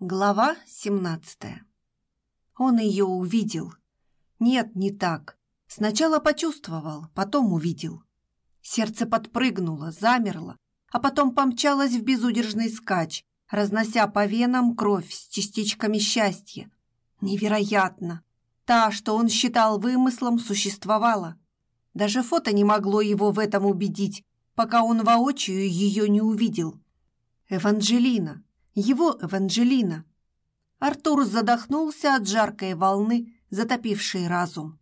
Глава 17 Он ее увидел. Нет, не так. Сначала почувствовал, потом увидел. Сердце подпрыгнуло, замерло, а потом помчалось в безудержный скач, разнося по венам кровь с частичками счастья. Невероятно! Та, что он считал вымыслом, существовала. Даже фото не могло его в этом убедить, пока он воочию ее не увидел. Эванжелина, его Эванжелина. Артур задохнулся от жаркой волны, затопившей разум.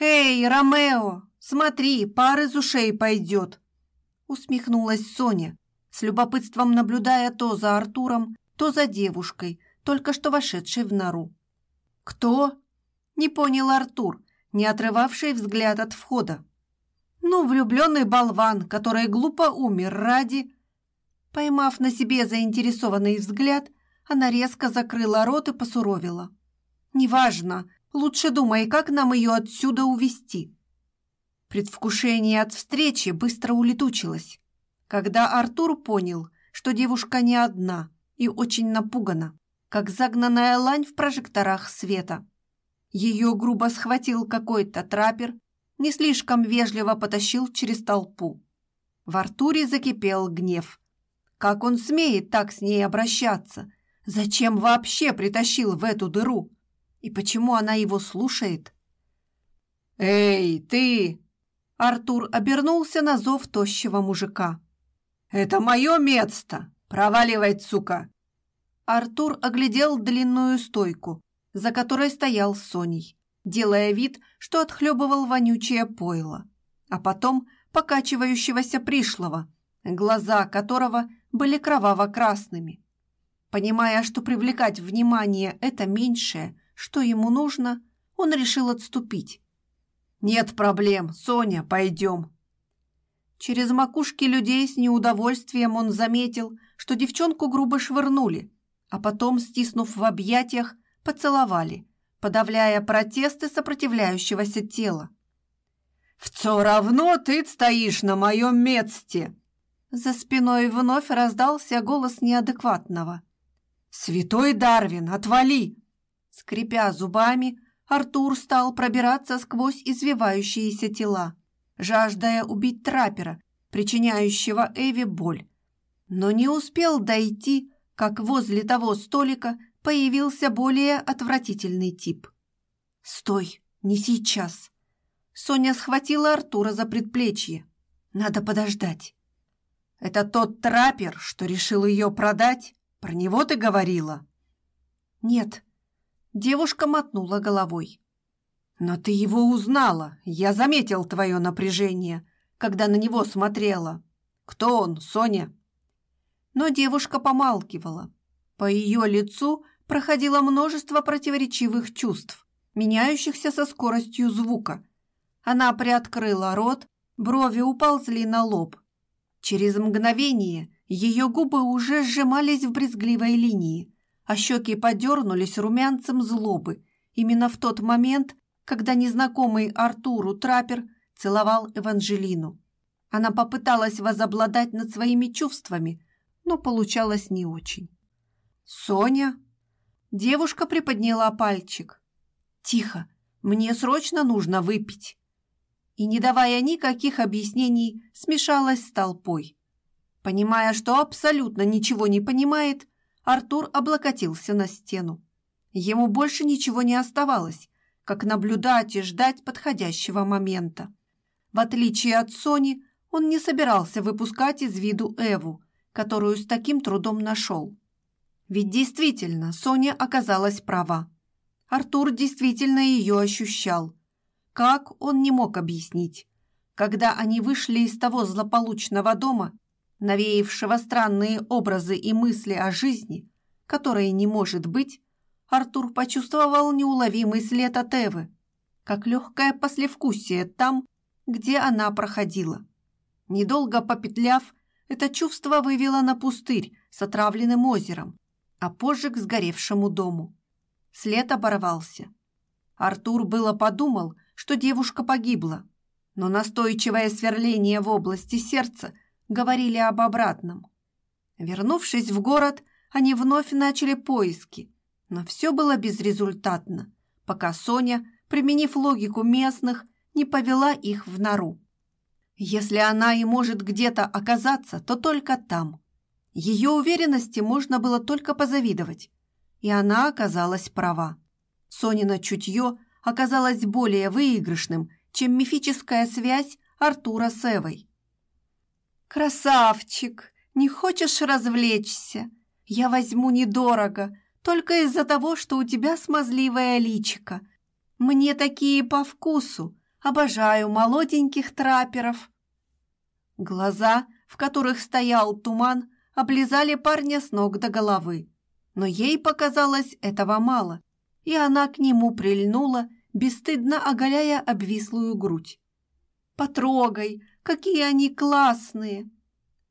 «Эй, Ромео, смотри, пар из ушей пойдет!» Усмехнулась Соня, с любопытством наблюдая то за Артуром, то за девушкой, только что вошедшей в нору. «Кто?» — не понял Артур, не отрывавший взгляд от входа. «Ну, влюбленный болван, который глупо умер ради...» Поймав на себе заинтересованный взгляд, она резко закрыла рот и посуровила. «Неважно, лучше думай, как нам ее отсюда увести. Предвкушение от встречи быстро улетучилось, когда Артур понял, что девушка не одна и очень напугана, как загнанная лань в прожекторах света. Ее грубо схватил какой-то траппер, не слишком вежливо потащил через толпу. В Артуре закипел гнев – как он смеет так с ней обращаться? Зачем вообще притащил в эту дыру? И почему она его слушает? «Эй, ты!» Артур обернулся на зов тощего мужика. «Это мое место! Проваливай, сука!» Артур оглядел длинную стойку, за которой стоял Соней, делая вид, что отхлебывал вонючее пойло, а потом покачивающегося пришлого, глаза которого были кроваво-красными. Понимая, что привлекать внимание – это меньшее, что ему нужно, он решил отступить. «Нет проблем, Соня, пойдем». Через макушки людей с неудовольствием он заметил, что девчонку грубо швырнули, а потом, стиснув в объятиях, поцеловали, подавляя протесты сопротивляющегося тела. «Все равно ты стоишь на моем месте!» За спиной вновь раздался голос неадекватного. «Святой Дарвин, отвали!» Скрипя зубами, Артур стал пробираться сквозь извивающиеся тела, жаждая убить траппера, причиняющего Эви боль. Но не успел дойти, как возле того столика появился более отвратительный тип. «Стой, не сейчас!» Соня схватила Артура за предплечье. «Надо подождать». Это тот траппер, что решил ее продать? Про него ты говорила?» «Нет». Девушка мотнула головой. «Но ты его узнала. Я заметил твое напряжение, когда на него смотрела. Кто он, Соня?» Но девушка помалкивала. По ее лицу проходило множество противоречивых чувств, меняющихся со скоростью звука. Она приоткрыла рот, брови уползли на лоб – Через мгновение ее губы уже сжимались в брезгливой линии, а щеки подернулись румянцем злобы именно в тот момент, когда незнакомый Артуру траппер целовал Эванжелину. Она попыталась возобладать над своими чувствами, но получалось не очень. «Соня?» Девушка приподняла пальчик. «Тихо, мне срочно нужно выпить» и, не давая никаких объяснений, смешалась с толпой. Понимая, что абсолютно ничего не понимает, Артур облокотился на стену. Ему больше ничего не оставалось, как наблюдать и ждать подходящего момента. В отличие от Сони, он не собирался выпускать из виду Эву, которую с таким трудом нашел. Ведь действительно, Соня оказалась права. Артур действительно ее ощущал, как он не мог объяснить. Когда они вышли из того злополучного дома, навеявшего странные образы и мысли о жизни, которой не может быть, Артур почувствовал неуловимый след от Эвы, как легкое послевкусие там, где она проходила. Недолго попетляв, это чувство вывело на пустырь с отравленным озером, а позже к сгоревшему дому. След оборвался. Артур было подумал, что девушка погибла, но настойчивое сверление в области сердца говорили об обратном. Вернувшись в город, они вновь начали поиски, но все было безрезультатно, пока Соня, применив логику местных, не повела их в нору. Если она и может где-то оказаться, то только там. Ее уверенности можно было только позавидовать. И она оказалась права. Сонина чутье оказалось более выигрышным, чем мифическая связь Артура с Эвой. «Красавчик! Не хочешь развлечься? Я возьму недорого, только из-за того, что у тебя смазливое личико. Мне такие по вкусу, обожаю молоденьких траперов». Глаза, в которых стоял туман, облизали парня с ног до головы. Но ей показалось этого мало, и она к нему прильнула, бесстыдно оголяя обвислую грудь. «Потрогай, какие они классные!»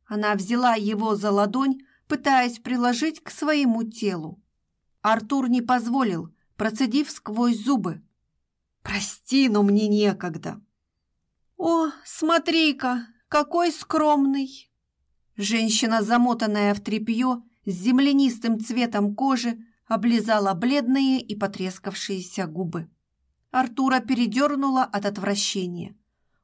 Она взяла его за ладонь, пытаясь приложить к своему телу. Артур не позволил, процедив сквозь зубы. «Прости, но мне некогда». «О, смотри-ка, какой скромный!» Женщина, замотанная в тряпье, с землянистым цветом кожи, облизала бледные и потрескавшиеся губы. Артура передернула от отвращения.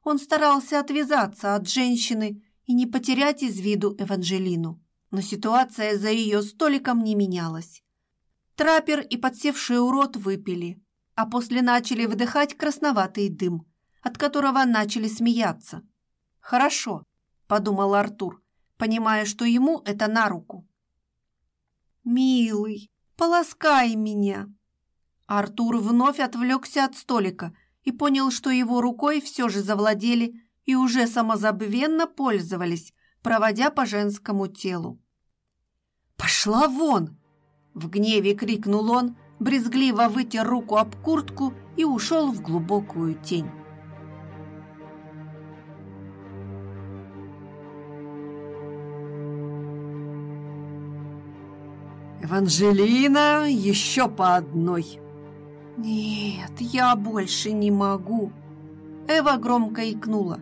Он старался отвязаться от женщины и не потерять из виду Эванжелину, но ситуация за ее столиком не менялась. Трапер и подсевший урод выпили, а после начали вдыхать красноватый дым, от которого начали смеяться. «Хорошо», — подумал Артур, понимая, что ему это на руку. «Милый, полоскай меня!» Артур вновь отвлекся от столика и понял, что его рукой все же завладели и уже самозабвенно пользовались, проводя по женскому телу. «Пошла вон!» В гневе крикнул он, брезгливо вытер руку об куртку и ушел в глубокую тень. «Эванжелина, еще по одной!» «Нет, я больше не могу!» Эва громко икнула.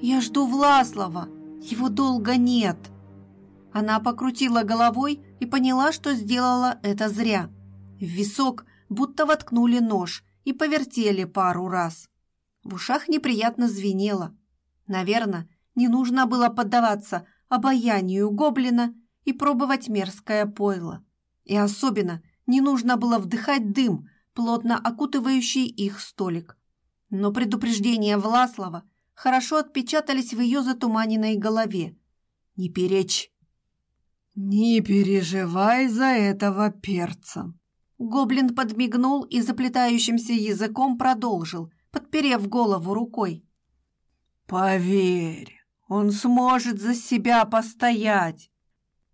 «Я жду Власлова, его долго нет!» Она покрутила головой и поняла, что сделала это зря. В висок будто воткнули нож и повертели пару раз. В ушах неприятно звенело. Наверное, не нужно было поддаваться обаянию гоблина и пробовать мерзкое пойло. И особенно не нужно было вдыхать дым, плотно окутывающий их столик. Но предупреждения Власлова хорошо отпечатались в ее затуманенной голове. «Не перечь!» «Не переживай за этого перца!» Гоблин подмигнул и заплетающимся языком продолжил, подперев голову рукой. «Поверь, он сможет за себя постоять.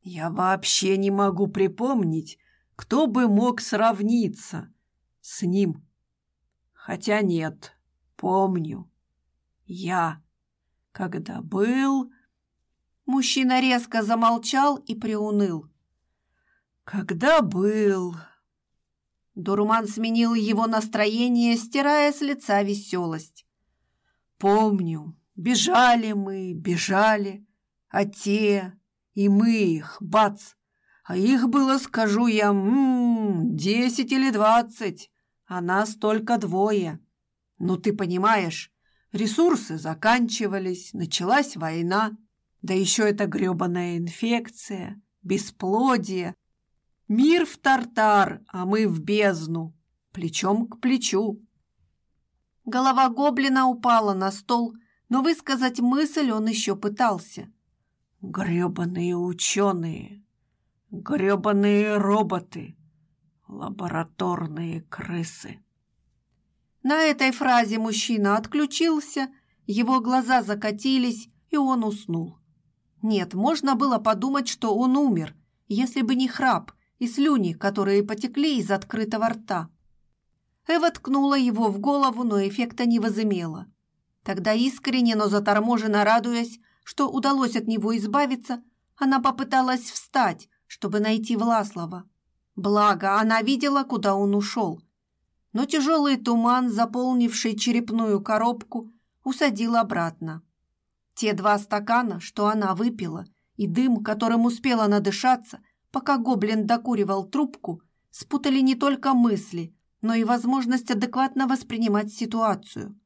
Я вообще не могу припомнить, кто бы мог сравниться с ним. Хотя нет, помню. Я, когда был... Мужчина резко замолчал и приуныл. Когда был... Дурман сменил его настроение, стирая с лица веселость. Помню, бежали мы, бежали, а те и мы их, бац! А их было, скажу я, м десять или двадцать, а нас только двое. Ну, ты понимаешь, ресурсы заканчивались, началась война, да еще эта гребаная инфекция, бесплодие. Мир в тартар, а мы в бездну, плечом к плечу. Голова гоблина упала на стол, но высказать мысль он еще пытался. Гребаные ученые, гребаные роботы, лабораторные крысы. На этой фразе мужчина отключился, его глаза закатились, и он уснул. Нет, можно было подумать, что он умер, если бы не храп и слюни, которые потекли из открытого рта. Эва ткнула его в голову, но эффекта не возымела. Тогда искренне, но заторможенно радуясь, что удалось от него избавиться, она попыталась встать, чтобы найти Власлова. Благо, она видела, куда он ушел. Но тяжелый туман, заполнивший черепную коробку, усадил обратно. Те два стакана, что она выпила, и дым, которым успела надышаться, пока гоблин докуривал трубку, спутали не только мысли, но и возможность адекватно воспринимать ситуацию.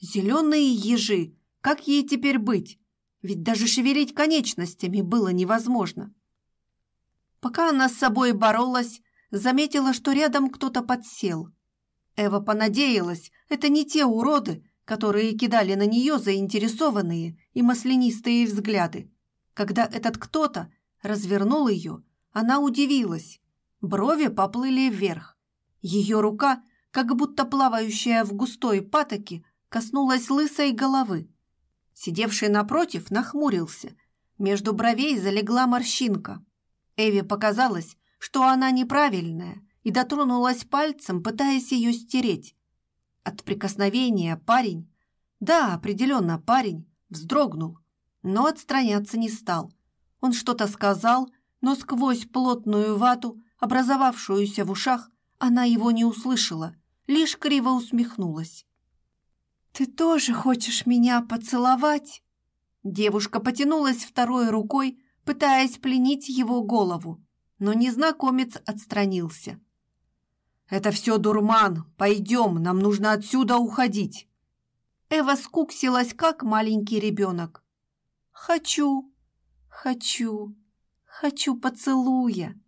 Зеленые ежи, как ей теперь быть? Ведь даже шевелить конечностями было невозможно. Пока она с собой боролась, заметила, что рядом кто-то подсел. Эва понадеялась, это не те уроды, которые кидали на нее заинтересованные и маслянистые взгляды. Когда этот кто-то развернул ее, она удивилась. Брови поплыли вверх. Ее рука, как будто плавающая в густой патоке, коснулась лысой головы. Сидевший напротив нахмурился. Между бровей залегла морщинка. Эве показалось, что она неправильная, и дотронулась пальцем, пытаясь ее стереть. От прикосновения парень, да, определенно парень, вздрогнул, но отстраняться не стал. Он что-то сказал, но сквозь плотную вату, образовавшуюся в ушах, она его не услышала, лишь криво усмехнулась. «Ты тоже хочешь меня поцеловать?» Девушка потянулась второй рукой, пытаясь пленить его голову, но незнакомец отстранился. «Это все дурман. Пойдем, нам нужно отсюда уходить». Эва скуксилась, как маленький ребенок. «Хочу, хочу, хочу поцелуя».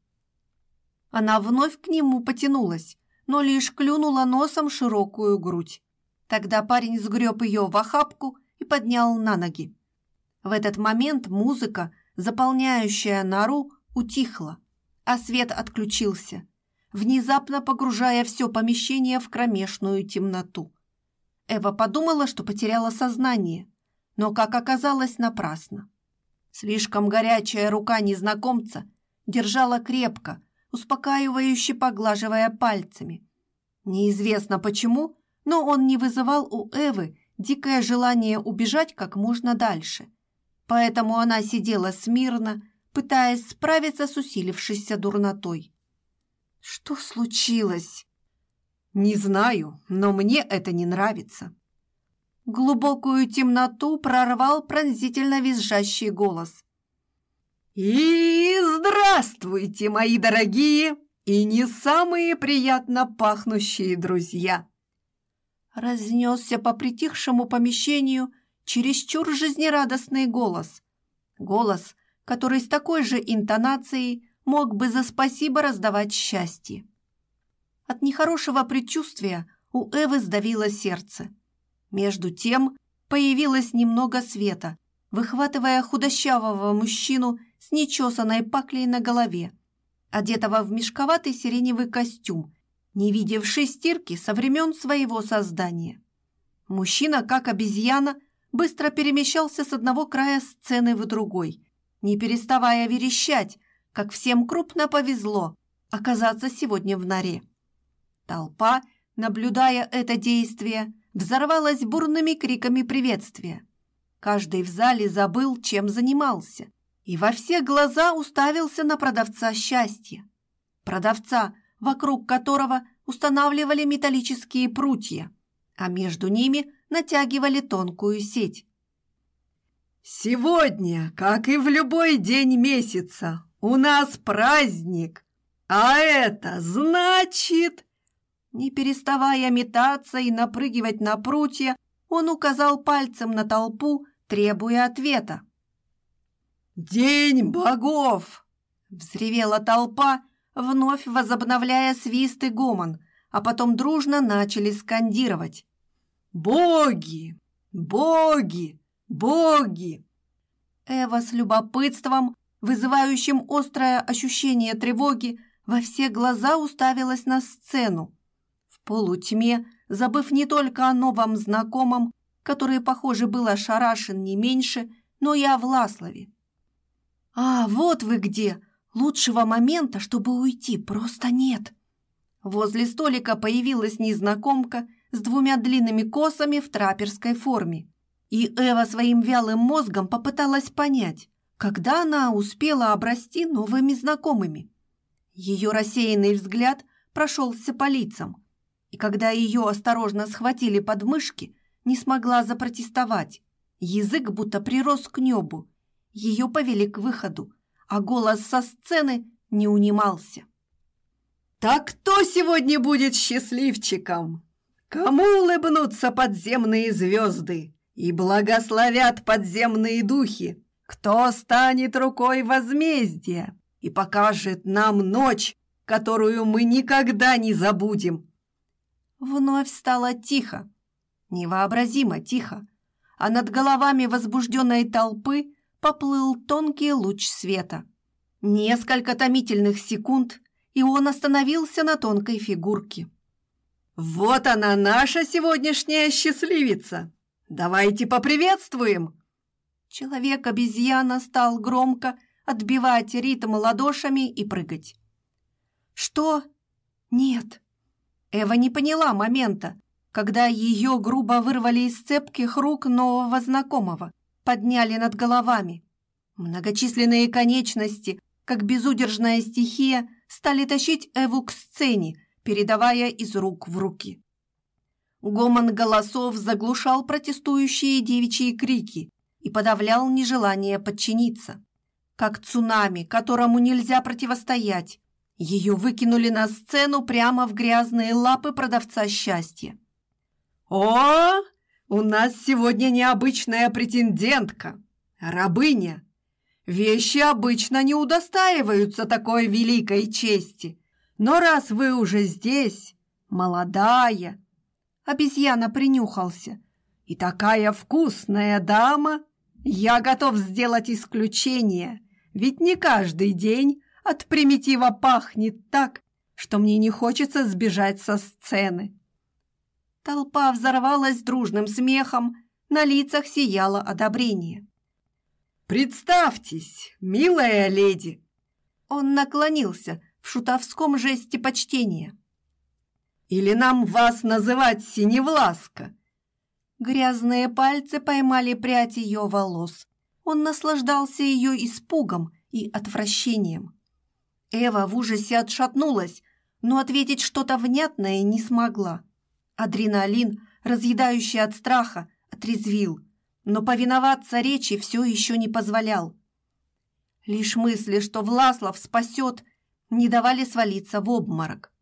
Она вновь к нему потянулась, но лишь клюнула носом широкую грудь. Тогда парень сгреб ее в охапку и поднял на ноги. В этот момент музыка, заполняющая нору, утихла, а свет отключился, внезапно погружая все помещение в кромешную темноту. Эва подумала, что потеряла сознание, но, как оказалось, напрасно. Слишком горячая рука незнакомца держала крепко, успокаивающе поглаживая пальцами. Неизвестно почему, но он не вызывал у Эвы дикое желание убежать как можно дальше. Поэтому она сидела смирно, пытаясь справиться с усилившейся дурнотой. «Что случилось?» «Не знаю, но мне это не нравится». Глубокую темноту прорвал пронзительно визжащий голос. «И здравствуйте, мои дорогие и не самые приятно пахнущие друзья!» разнесся по притихшему помещению чересчур жизнерадостный голос. Голос, который с такой же интонацией мог бы за спасибо раздавать счастье. От нехорошего предчувствия у Эвы сдавило сердце. Между тем появилось немного света, выхватывая худощавого мужчину с нечесанной паклей на голове, одетого в мешковатый сиреневый костюм не видевший стирки со времен своего создания. Мужчина, как обезьяна, быстро перемещался с одного края сцены в другой, не переставая верещать, как всем крупно повезло оказаться сегодня в норе. Толпа, наблюдая это действие, взорвалась бурными криками приветствия. Каждый в зале забыл, чем занимался, и во все глаза уставился на продавца счастья. Продавца, вокруг которого устанавливали металлические прутья, а между ними натягивали тонкую сеть. «Сегодня, как и в любой день месяца, у нас праздник, а это значит...» Не переставая метаться и напрыгивать на прутья, он указал пальцем на толпу, требуя ответа. «День богов!» — взревела толпа, вновь возобновляя свист и гомон, а потом дружно начали скандировать. «Боги! Боги! Боги!» Эва с любопытством, вызывающим острое ощущение тревоги, во все глаза уставилась на сцену. В полутьме, забыв не только о новом знакомом, который, похоже, был ошарашен не меньше, но и о Власлове. «А, вот вы где!» Лучшего момента, чтобы уйти, просто нет. Возле столика появилась незнакомка с двумя длинными косами в траперской форме. И Эва своим вялым мозгом попыталась понять, когда она успела обрасти новыми знакомыми. Ее рассеянный взгляд прошелся по лицам, и когда ее осторожно схватили под мышки, не смогла запротестовать. Язык будто прирос к небу. Ее повели к выходу, а голос со сцены не унимался. «Так кто сегодня будет счастливчиком? Кому улыбнутся подземные звезды и благословят подземные духи? Кто станет рукой возмездия и покажет нам ночь, которую мы никогда не забудем?» Вновь стало тихо, невообразимо тихо, а над головами возбужденной толпы поплыл тонкий луч света. Несколько томительных секунд, и он остановился на тонкой фигурке. «Вот она, наша сегодняшняя счастливица! Давайте поприветствуем!» Человек-обезьяна стал громко отбивать ритм ладошами и прыгать. «Что? Нет!» Эва не поняла момента, когда ее грубо вырвали из цепких рук нового знакомого, подняли над головами. Многочисленные конечности, как безудержная стихия, стали тащить Эву к сцене, передавая из рук в руки. Гомон голосов заглушал протестующие девичьи крики и подавлял нежелание подчиниться. Как цунами, которому нельзя противостоять, ее выкинули на сцену прямо в грязные лапы продавца счастья. «О, у нас сегодня необычная претендентка, рабыня. Вещи обычно не удостаиваются такой великой чести. Но раз вы уже здесь, молодая...» Обезьяна принюхался. «И такая вкусная дама, я готов сделать исключение, ведь не каждый день от примитива пахнет так, что мне не хочется сбежать со сцены. Толпа взорвалась дружным смехом, на лицах сияло одобрение. «Представьтесь, милая леди!» Он наклонился в шутовском жесте почтения. «Или нам вас называть Синевласка?» Грязные пальцы поймали прядь ее волос. Он наслаждался ее испугом и отвращением. Эва в ужасе отшатнулась, но ответить что-то внятное не смогла. Адреналин, разъедающий от страха, отрезвил, но повиноваться речи все еще не позволял. Лишь мысли, что Власлов спасет, не давали свалиться в обморок.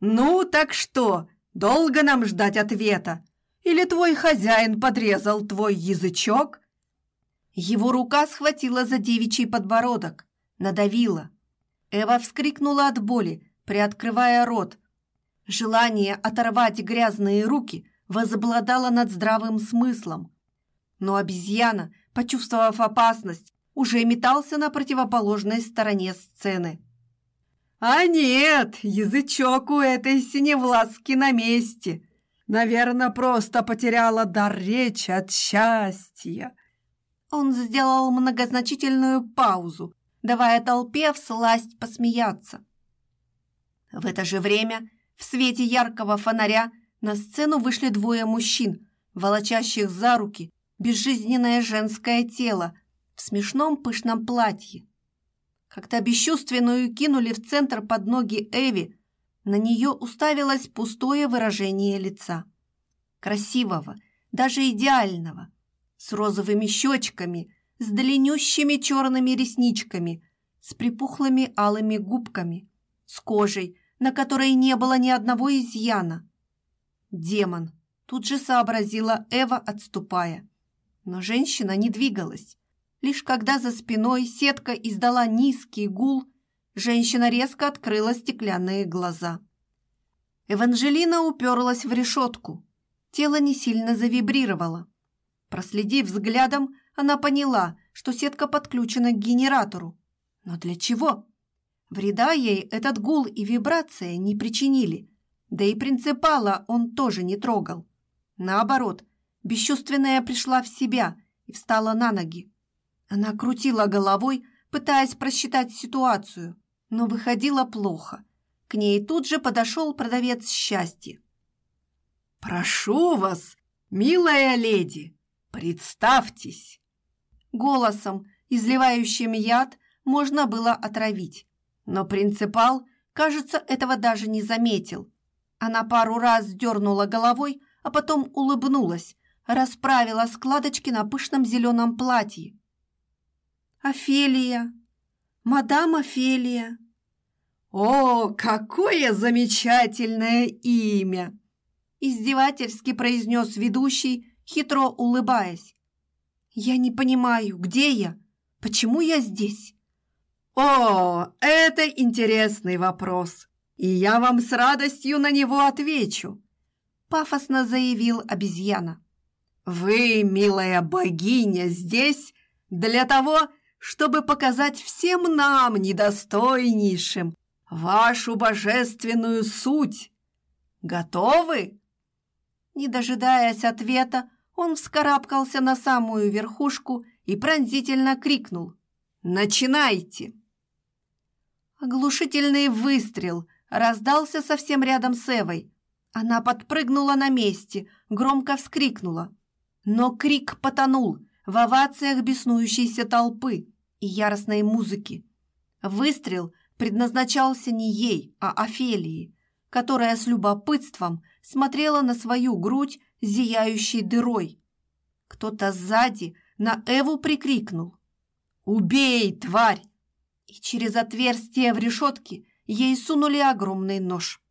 «Ну, так что, долго нам ждать ответа? Или твой хозяин подрезал твой язычок?» Его рука схватила за девичий подбородок, надавила. Эва вскрикнула от боли, приоткрывая рот. Желание оторвать грязные руки возобладало над здравым смыслом. Но обезьяна, почувствовав опасность, уже метался на противоположной стороне сцены. «А нет, язычок у этой синевласки на месте. Наверное, просто потеряла дар речи от счастья». Он сделал многозначительную паузу, давая толпе всласть посмеяться. В это же время в свете яркого фонаря на сцену вышли двое мужчин, волочащих за руки безжизненное женское тело в смешном пышном платье. Когда бесчувственную кинули в центр под ноги Эви, на нее уставилось пустое выражение лица. Красивого, даже идеального, с розовыми щечками – с длиннющими черными ресничками, с припухлыми алыми губками, с кожей, на которой не было ни одного изъяна. Демон, тут же сообразила Эва, отступая. Но женщина не двигалась. Лишь когда за спиной сетка издала низкий гул, женщина резко открыла стеклянные глаза. Эванжелина уперлась в решетку. Тело не сильно завибрировало. Проследив взглядом, она поняла, что сетка подключена к генератору. Но для чего? Вреда ей этот гул и вибрация не причинили. Да и принципала он тоже не трогал. Наоборот, бесчувственная пришла в себя и встала на ноги. Она крутила головой, пытаясь просчитать ситуацию, но выходило плохо. К ней тут же подошел продавец счастья. «Прошу вас, милая леди, представьтесь!» Голосом, изливающим яд, можно было отравить. Но принципал, кажется, этого даже не заметил. Она пару раз дернула головой, а потом улыбнулась, расправила складочки на пышном зеленом платье. «Офелия! Мадам Офелия! «О, какое замечательное имя!» Издевательски произнес ведущий, хитро улыбаясь. «Я не понимаю, где я? Почему я здесь?» «О, это интересный вопрос, и я вам с радостью на него отвечу», пафосно заявил обезьяна. «Вы, милая богиня, здесь для того, чтобы показать всем нам, недостойнейшим, вашу божественную суть. Готовы?» Не дожидаясь ответа, он вскарабкался на самую верхушку и пронзительно крикнул «Начинайте!». Оглушительный выстрел раздался совсем рядом с Эвой. Она подпрыгнула на месте, громко вскрикнула. Но крик потонул в овациях беснующейся толпы и яростной музыки. Выстрел предназначался не ей, а Офелии, которая с любопытством смотрела на свою грудь зияющей дырой. Кто-то сзади на Эву прикрикнул «Убей, тварь!» и через отверстие в решетке ей сунули огромный нож.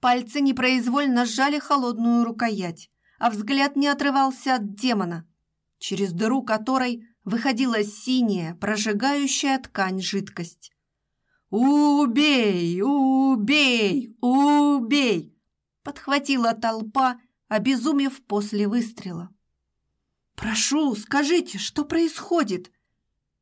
Пальцы непроизвольно сжали холодную рукоять, а взгляд не отрывался от демона, через дыру которой выходила синяя, прожигающая ткань жидкость. «Убей! Убей! Убей!» подхватила толпа, обезумев после выстрела. «Прошу, скажите, что происходит?»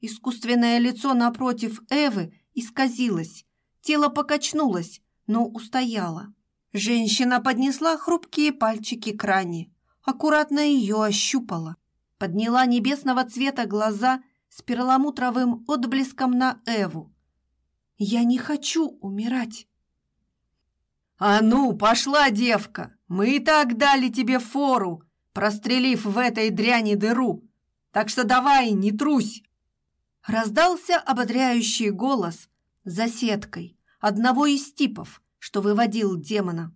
Искусственное лицо напротив Эвы исказилось, тело покачнулось, но устояло. Женщина поднесла хрупкие пальчики к ране, аккуратно ее ощупала, подняла небесного цвета глаза с перламутровым отблеском на Эву. «Я не хочу умирать!» «А ну, пошла, девка! Мы и так дали тебе фору, прострелив в этой дряни дыру, так что давай, не трусь!» Раздался ободряющий голос за сеткой одного из типов, что выводил демона.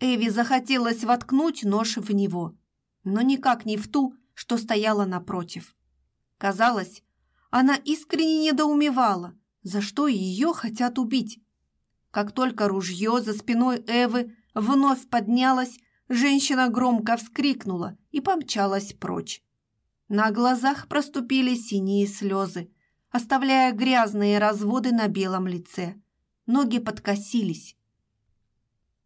Эви захотелось воткнуть нож в него, но никак не в ту, что стояла напротив. Казалось, она искренне недоумевала, за что ее хотят убить. Как только ружье за спиной Эвы вновь поднялось, женщина громко вскрикнула и помчалась прочь. На глазах проступили синие слезы, оставляя грязные разводы на белом лице. Ноги подкосились.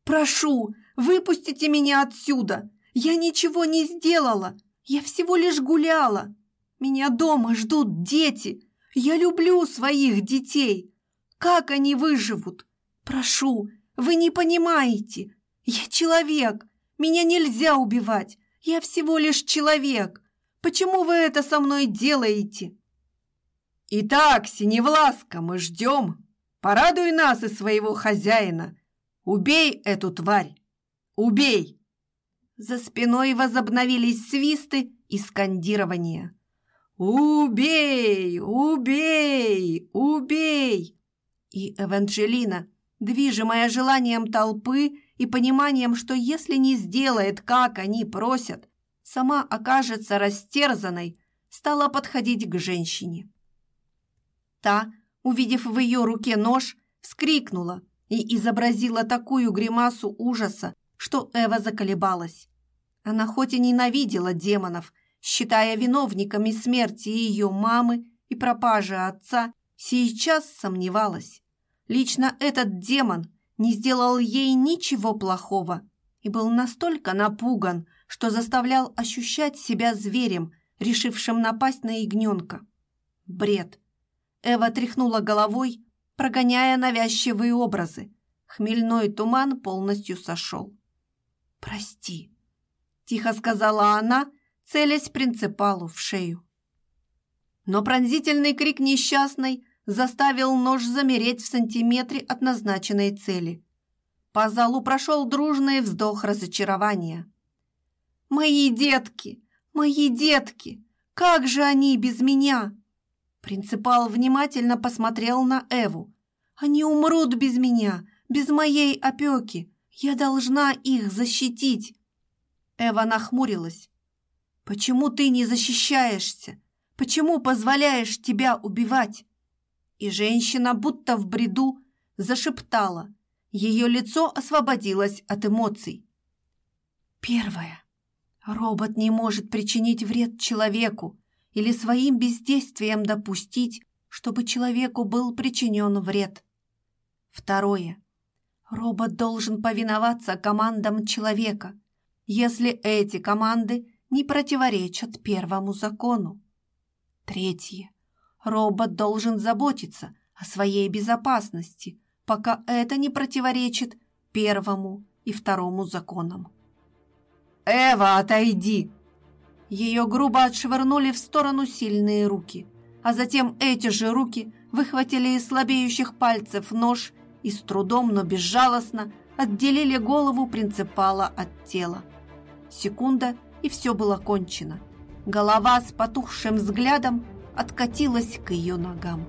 «Прошу, выпустите меня отсюда! Я ничего не сделала! Я всего лишь гуляла! Меня дома ждут дети! Я люблю своих детей! Как они выживут? Прошу, вы не понимаете. Я человек. Меня нельзя убивать. Я всего лишь человек. Почему вы это со мной делаете? Итак, Синевласка, мы ждем. Порадуй нас и своего хозяина. Убей эту тварь. Убей. За спиной возобновились свисты и скандирования. «Убей! Убей! Убей!» И Эванжелина движимая желанием толпы и пониманием, что если не сделает, как они просят, сама окажется растерзанной, стала подходить к женщине. Та, увидев в ее руке нож, вскрикнула и изобразила такую гримасу ужаса, что Эва заколебалась. Она хоть и ненавидела демонов, считая виновниками смерти ее мамы и пропажи отца, сейчас сомневалась. Лично этот демон не сделал ей ничего плохого и был настолько напуган, что заставлял ощущать себя зверем, решившим напасть на ягненка. Бред. Эва тряхнула головой, прогоняя навязчивые образы. Хмельной туман полностью сошел. «Прости», — тихо сказала она, целясь принципалу в шею. Но пронзительный крик несчастной заставил нож замереть в сантиметре от назначенной цели. По залу прошел дружный вздох разочарования. «Мои детки! Мои детки! Как же они без меня?» Принципал внимательно посмотрел на Эву. «Они умрут без меня, без моей опеки. Я должна их защитить!» Эва нахмурилась. «Почему ты не защищаешься? Почему позволяешь тебя убивать?» и женщина, будто в бреду, зашептала. Ее лицо освободилось от эмоций. Первое. Робот не может причинить вред человеку или своим бездействием допустить, чтобы человеку был причинен вред. Второе. Робот должен повиноваться командам человека, если эти команды не противоречат первому закону. Третье. Робот должен заботиться о своей безопасности, пока это не противоречит первому и второму законам. «Эва, отойди!» Ее грубо отшвырнули в сторону сильные руки, а затем эти же руки выхватили из слабеющих пальцев нож и с трудом, но безжалостно отделили голову принципала от тела. Секунда, и все было кончено. Голова с потухшим взглядом откатилась к ее ногам.